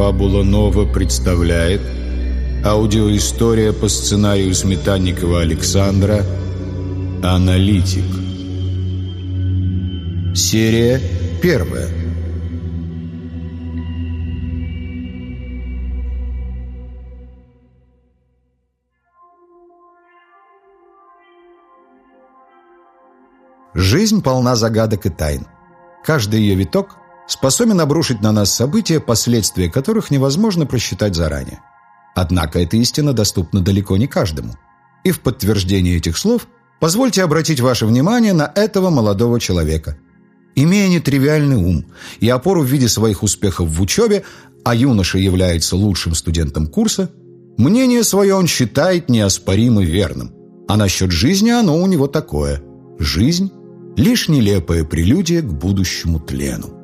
Фабула Нова представляет аудиоистория по сценарию Сметанникова Александра «Аналитик». Серия первая. Жизнь полна загадок и тайн. Каждый ее виток способен обрушить на нас события, последствия которых невозможно просчитать заранее. Однако эта истина доступна далеко не каждому. И в подтверждение этих слов позвольте обратить ваше внимание на этого молодого человека. Имея нетривиальный ум и опору в виде своих успехов в учебе, а юноша является лучшим студентом курса, мнение свое он считает неоспоримо верным. А насчет жизни оно у него такое. Жизнь – лишь нелепая прелюдия к будущему тлену.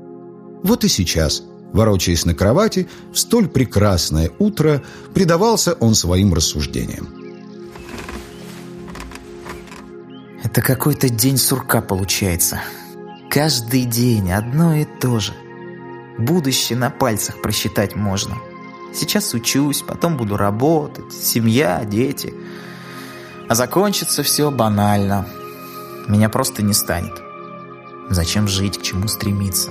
Вот и сейчас, ворочаясь на кровати, в столь прекрасное утро предавался он своим рассуждениям. Это какой-то день сурка получается. Каждый день одно и то же. Будущее на пальцах просчитать можно. Сейчас учусь, потом буду работать, семья, дети. А закончится все банально. Меня просто не станет. Зачем жить, к чему стремиться?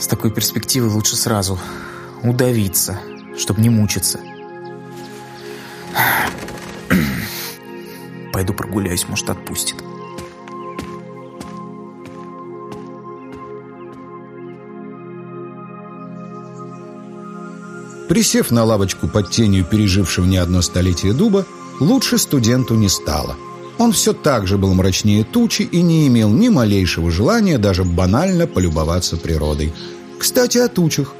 С такой перспективой лучше сразу удавиться, чтобы не мучиться. Пойду прогуляюсь, может, отпустит. Присев на лавочку под тенью пережившего не одно столетие дуба, лучше студенту не стало. Он все так же был мрачнее тучи и не имел ни малейшего желания даже банально полюбоваться природой. Кстати, о тучах.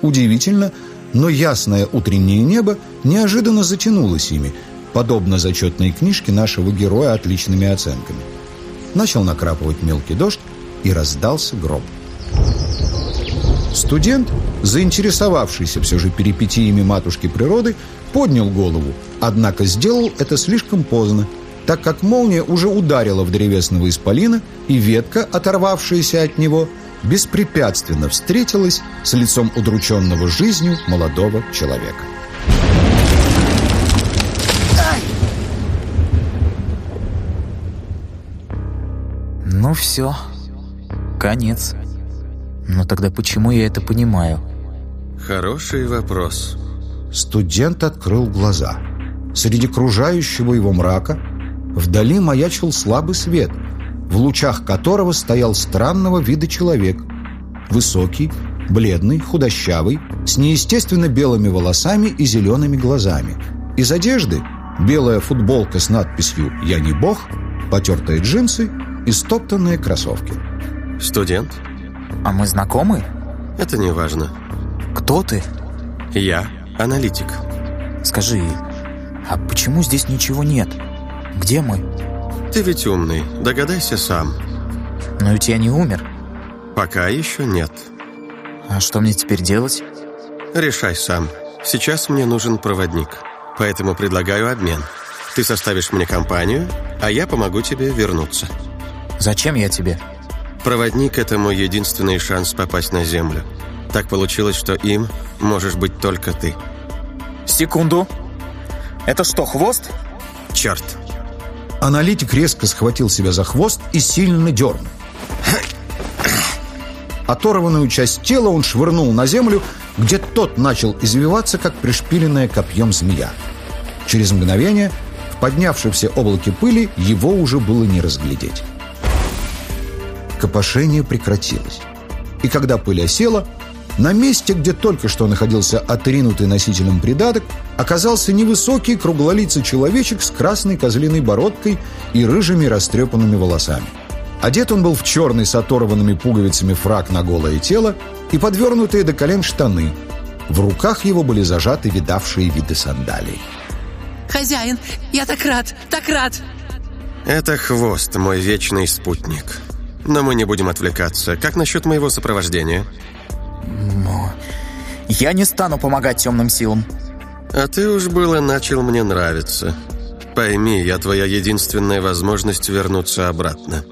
Удивительно, но ясное утреннее небо неожиданно затянулось ими, подобно зачетной книжке нашего героя отличными оценками. Начал накрапывать мелкий дождь, и раздался гром. Студент, заинтересовавшийся все же перипетиями матушки природы, поднял голову, однако сделал это слишком поздно, так как молния уже ударила в древесного исполина, и ветка, оторвавшаяся от него, беспрепятственно встретилась с лицом удрученного жизнью молодого человека. Ну все, конец. Но тогда почему я это понимаю? Хороший вопрос. Студент открыл глаза. Среди кружающего его мрака вдали маячил слабый свет, в лучах которого стоял странного вида человек. Высокий, бледный, худощавый, с неестественно белыми волосами и зелеными глазами. Из одежды белая футболка с надписью «Я не бог», потертые джинсы и стоптанные кроссовки. Студент? А мы знакомы? Это не важно. Кто ты? Я аналитик. Скажи, а почему здесь ничего нет? Где мы? Ты ведь умный, догадайся сам. Но ведь я не умер. Пока еще нет. А что мне теперь делать? Решай сам. Сейчас мне нужен проводник. Поэтому предлагаю обмен. Ты составишь мне компанию, а я помогу тебе вернуться. Зачем я тебе? Проводник — это мой единственный шанс попасть на Землю. Так получилось, что им можешь быть только ты. Секунду. Это что, хвост? Черт. Аналитик резко схватил себя за хвост и сильно дернул. Оторванную часть тела он швырнул на землю, где тот начал извиваться, как пришпиленная копьем змея. Через мгновение в поднявшемся облаке пыли его уже было не разглядеть. Копошение прекратилось. И когда пыль осела, на месте, где только что находился отринутый носителем придаток, оказался невысокий круглолицый человечек с красной козлиной бородкой и рыжими растрепанными волосами. Одет он был в черный с оторванными пуговицами фрак на голое тело и подвернутые до колен штаны. В руках его были зажаты видавшие виды сандалий. Хозяин, я так рад, так рад! Это хвост, мой вечный спутник. Но мы не будем отвлекаться. Как насчет моего сопровождения? Но я не стану помогать темным силам. А ты уж было начал мне нравиться. Пойми, я твоя единственная возможность вернуться обратно.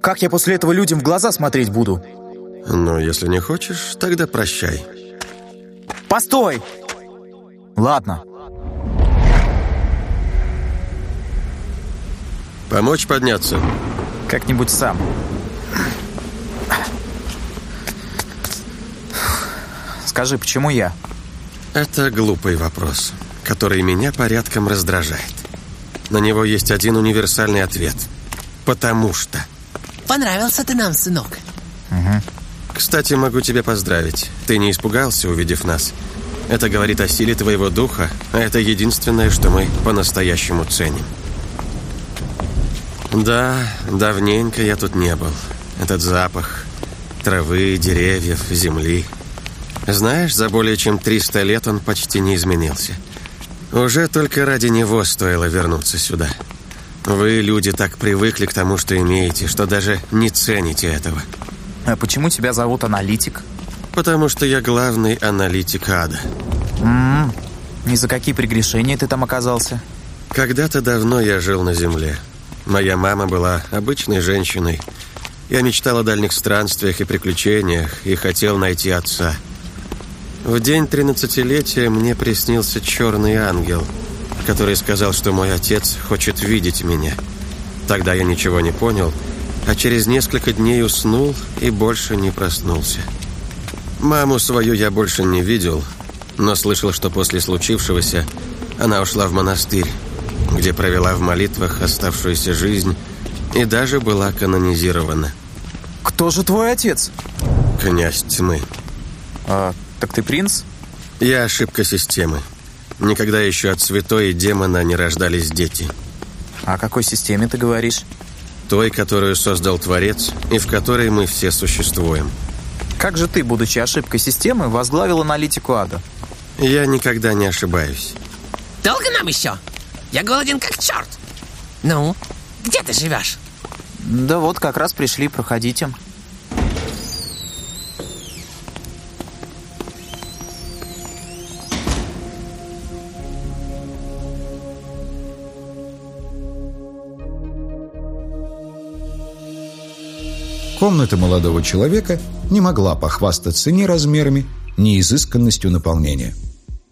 Как я после этого людям в глаза смотреть буду? Ну, если не хочешь, тогда прощай. Постой! Ладно. Помочь подняться? Как-нибудь сам. Скажи, почему я? Это глупый вопрос, который меня порядком раздражает. На него есть один универсальный ответ. Потому что. Понравился ты нам, сынок. Угу. Кстати, могу тебя поздравить. Ты не испугался, увидев нас. Это говорит о силе твоего духа, а это единственное, что мы по-настоящему ценим. Да, давненько я тут не был. Этот запах травы, деревьев, земли. Знаешь, за более чем 300 лет он почти не изменился. Уже только ради него стоило вернуться сюда. Вы, люди, так привыкли к тому, что имеете, что даже не цените этого. А почему тебя зовут Аналитик? Потому что я главный аналитик ада. М -м, и за какие прегрешения ты там оказался? Когда-то давно я жил на земле. Моя мама была обычной женщиной. Я мечтал о дальних странствиях и приключениях и хотел найти отца. В день тринадцатилетия мне приснился черный ангел, который сказал, что мой отец хочет видеть меня. Тогда я ничего не понял, а через несколько дней уснул и больше не проснулся. Маму свою я больше не видел, но слышал, что после случившегося она ушла в монастырь, где провела в молитвах оставшуюся жизнь и даже была канонизирована. Кто же твой отец? Князь тьмы. А, так ты принц? Я ошибка системы. Никогда еще от святой и демона не рождались дети. О какой системе ты говоришь? Той, которую создал Творец, и в которой мы все существуем. Как же ты, будучи ошибкой системы, возглавил аналитику ада? Я никогда не ошибаюсь. Долго нам еще? Я голоден как черт. Ну, где ты живешь? Да вот, как раз пришли, проходите. Комната молодого человека не могла похвастаться ни размерами, ни изысканностью наполнения.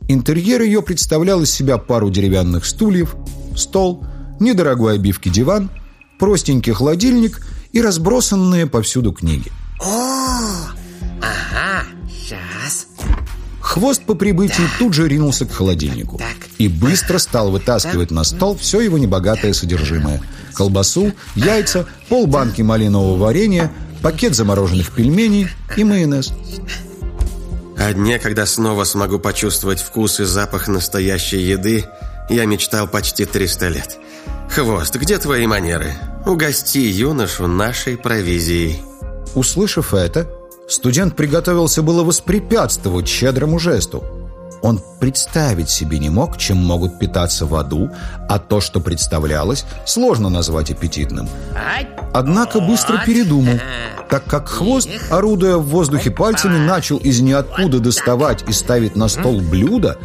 Интерьер ее представлял из себя пару деревянных стульев, стол, недорогой обивки диван, простенький холодильник и разбросанные повсюду книги. О, ага, сейчас. Хвост по прибытии да. тут же ринулся к холодильнику так. и быстро стал вытаскивать на стол все его небогатое содержимое. Колбасу, яйца, полбанки малинового варенья, пакет замороженных пельменей и майонез. О дне, когда снова смогу почувствовать вкус и запах настоящей еды, я мечтал почти 300 лет. Хвост, где твои манеры? Угости юношу нашей провизией. Услышав это, студент приготовился было воспрепятствовать щедрому жесту. Он представить себе не мог, чем могут питаться в аду, а то, что представлялось, сложно назвать аппетитным. Однако быстро передумал, так как хвост, орудуя в воздухе пальцами, начал из ниоткуда доставать и ставить на стол блюдо,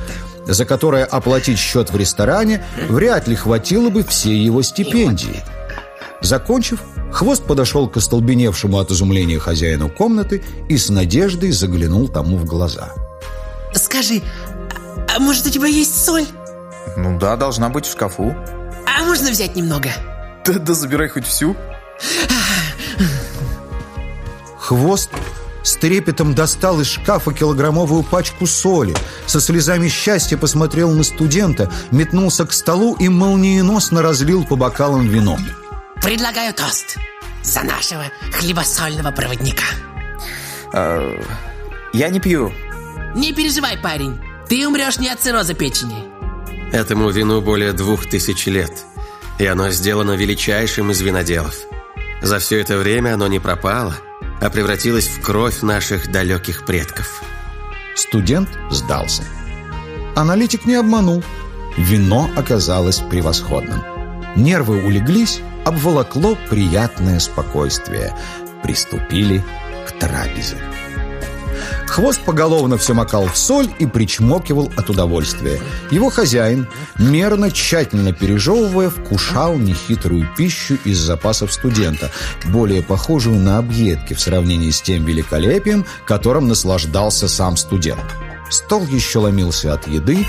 за которое оплатить счет в ресторане вряд ли хватило бы всей его стипендии. Закончив, хвост подошел к остолбеневшему от изумления хозяину комнаты и с надеждой заглянул тому в глаза. «Скажи, а может у тебя есть соль?» «Ну да, должна быть в шкафу». «А можно взять немного?» «Да, да забирай хоть всю». Хвост с трепетом достал из шкафа килограммовую пачку соли, со слезами счастья посмотрел на студента, метнулся к столу и молниеносно разлил по бокалам вино. «Предлагаю тост за нашего хлебосольного проводника». А, я не пью. Не переживай, парень, ты умрешь не от цирроза печени. Этому вину более двух тысяч лет, и оно сделано величайшим из виноделов. За все это время оно не пропало – а превратилась в кровь наших далеких предков. Студент сдался. Аналитик не обманул. Вино оказалось превосходным. Нервы улеглись, обволокло приятное спокойствие. Приступили к трапезе. Хвост поголовно все макал в соль и причмокивал от удовольствия. Его хозяин, мерно, тщательно пережевывая, вкушал нехитрую пищу из запасов студента, более похожую на объедки в сравнении с тем великолепием, которым наслаждался сам студент. Стол еще ломился от еды,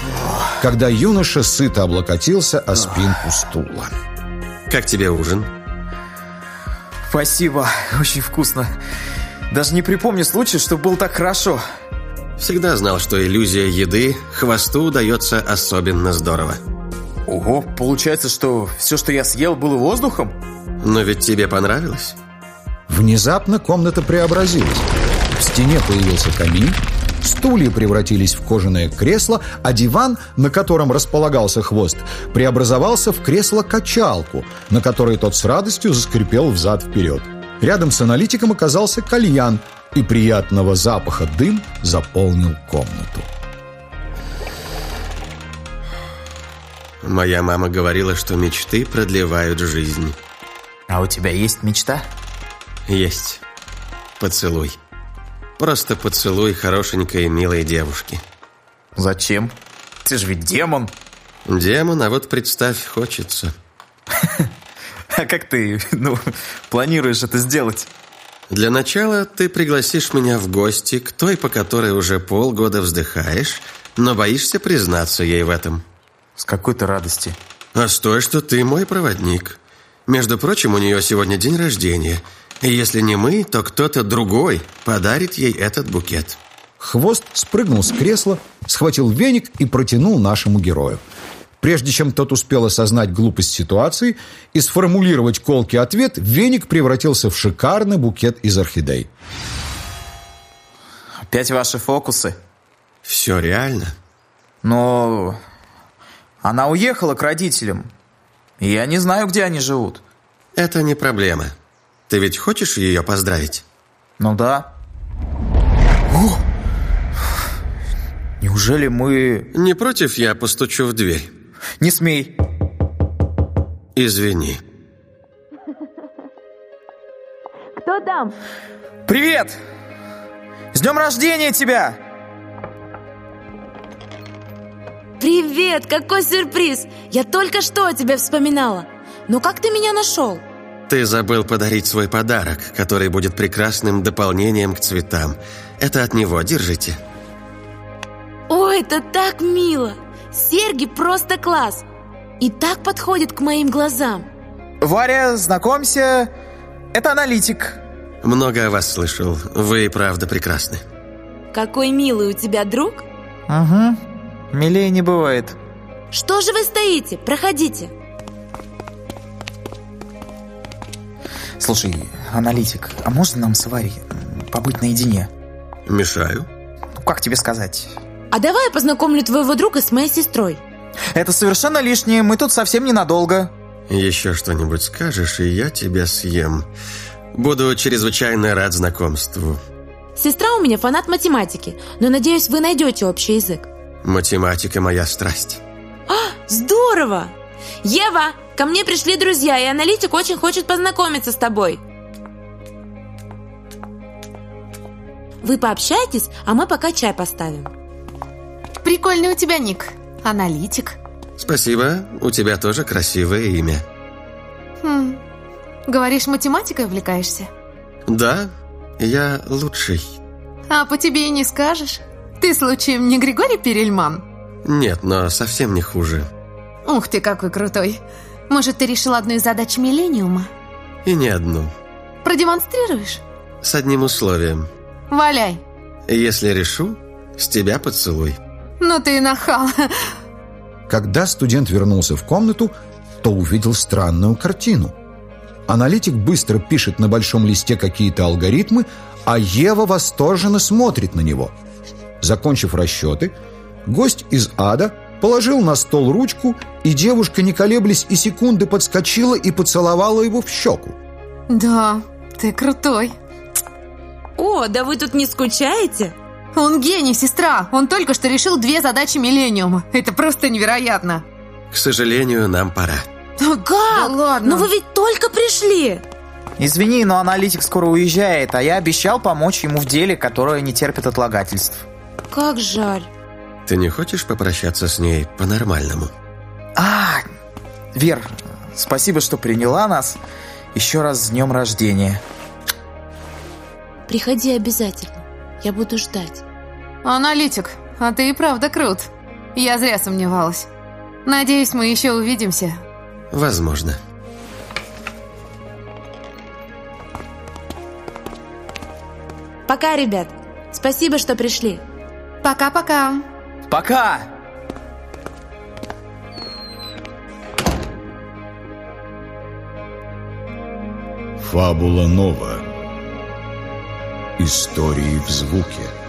когда юноша сыто облокотился о спинку стула. Как тебе ужин? Спасибо, очень вкусно. Даже не припомню случая, что был так хорошо. Всегда знал, что иллюзия еды хвосту удается особенно здорово. Ого, получается, что все, что я съел, было воздухом? Но ведь тебе понравилось? Внезапно комната преобразилась. В стене появился камин, стулья превратились в кожаное кресло, а диван, на котором располагался хвост, преобразовался в кресло-качалку, на которой тот с радостью заскрипел взад-вперед. Рядом с аналитиком оказался кальян, и приятного запаха дым заполнил комнату. Моя мама говорила, что мечты продлевают жизнь. А у тебя есть мечта? Есть. Поцелуй. Просто поцелуй хорошенькой милой девушки. Зачем? Ты же ведь демон. Демон, а вот представь, хочется. А как ты, ну, планируешь это сделать? Для начала ты пригласишь меня в гости к той, по которой уже полгода вздыхаешь, но боишься признаться ей в этом. С какой-то радости. А с той, что ты мой проводник. Между прочим, у нее сегодня день рождения. И если не мы, то кто-то другой подарит ей этот букет. Хвост спрыгнул с кресла, схватил веник и протянул нашему герою. Прежде чем тот успел осознать глупость ситуации и сформулировать колкий ответ, веник превратился в шикарный букет из орхидей. Опять ваши фокусы? Все реально? Но она уехала к родителям. И я не знаю, где они живут. Это не проблема. Ты ведь хочешь ее поздравить? Ну да. О! Неужели мы... Не против я постучу в дверь? Не смей. Извини. Кто там? Привет! С днем рождения тебя! Привет, какой сюрприз! Я только что о тебе вспоминала. Но как ты меня нашел? Ты забыл подарить свой подарок, который будет прекрасным дополнением к цветам. Это от него, держите. Ой, это так мило! Серьги просто класс! И так подходит к моим глазам. Варя, знакомься, это аналитик. Много о вас слышал. Вы и правда прекрасны. Какой милый у тебя друг. Угу, милее не бывает. Что же вы стоите? Проходите. Слушай, аналитик, а можно нам с Варей побыть наедине? Мешаю? Ну, как тебе сказать? А давай я познакомлю твоего друга с моей сестрой. Это совершенно лишнее, мы тут совсем ненадолго. Еще что-нибудь скажешь, и я тебя съем. Буду чрезвычайно рад знакомству. Сестра у меня фанат математики, но надеюсь, вы найдете общий язык. Математика моя страсть. А, здорово! Ева, ко мне пришли друзья, и аналитик очень хочет познакомиться с тобой. Вы пообщайтесь, а мы пока чай поставим. Прикольный у тебя ник. Аналитик. Спасибо, у тебя тоже красивое имя. Хм. Говоришь, математикой увлекаешься? Да, я лучший. А по тебе и не скажешь. Ты, случаем, не Григорий Перельман? Нет, но совсем не хуже. Ух ты, какой крутой. Может, ты решил одну из задач Миллениума? И не одну. Продемонстрируешь? С одним условием. Валяй. Если решу, с тебя поцелуй. Ну ты и нахал. Когда студент вернулся в комнату, то увидел странную картину. Аналитик быстро пишет на большом листе какие-то алгоритмы, а Ева восторженно смотрит на него. Закончив расчеты, гость из ада положил на стол ручку, и девушка, не колеблясь и секунды, подскочила и поцеловала его в щеку. Да, ты крутой. О, да вы тут не скучаете? Он гений, сестра. Он только что решил две задачи Миллениума. Это просто невероятно. К сожалению, нам пора. Да как? Да ладно. Но вы ведь только пришли. Извини, но аналитик скоро уезжает, а я обещал помочь ему в деле, которое не терпит отлагательств. Как жаль. Ты не хочешь попрощаться с ней по-нормальному? А, Вер, спасибо, что приняла нас. Еще раз с днем рождения. Приходи обязательно. Я буду ждать. Аналитик, а ты и правда крут. Я зря сомневалась. Надеюсь, мы еще увидимся. Возможно. Пока, ребят. Спасибо, что пришли. Пока-пока. Пока! Фабула Нова. Истории в звуке.